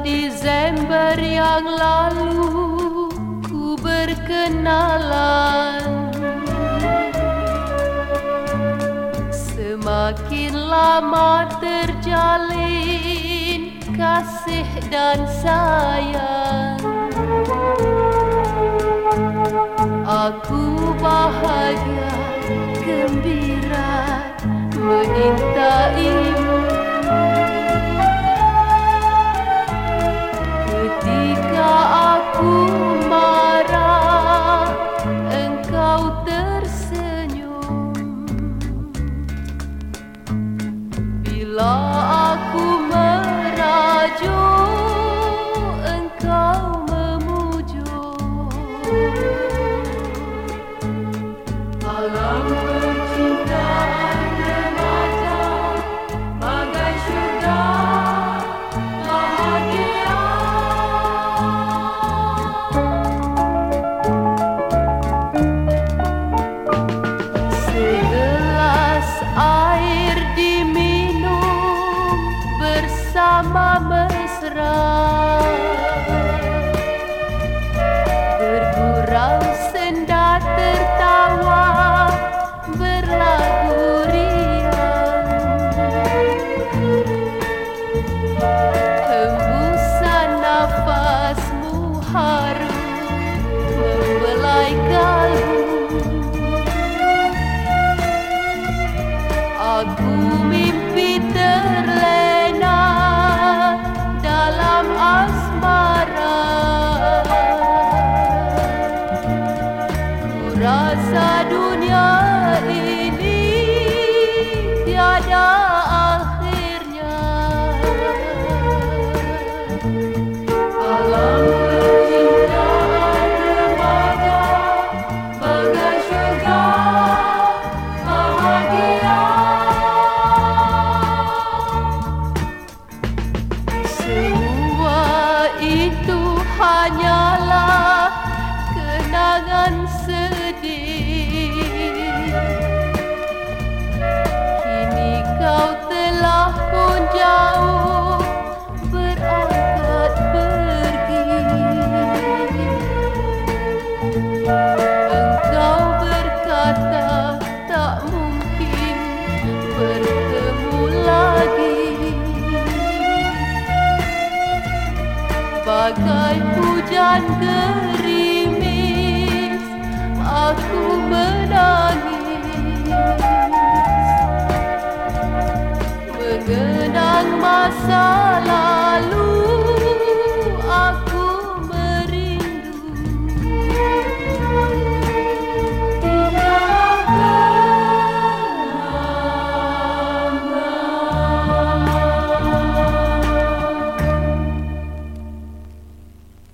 Desember yang lalu ku berkenalan. Semakin lama terjalin kasih dan sayang. Aku bahagia, gembira menyintaimu love. Rasa dunia ini tiada kenangan sedih. Kini kau telah pun jauh berangkat pergi. Engkau berkata tak mungkin bertemu lagi. Bagai hujan gerimis sola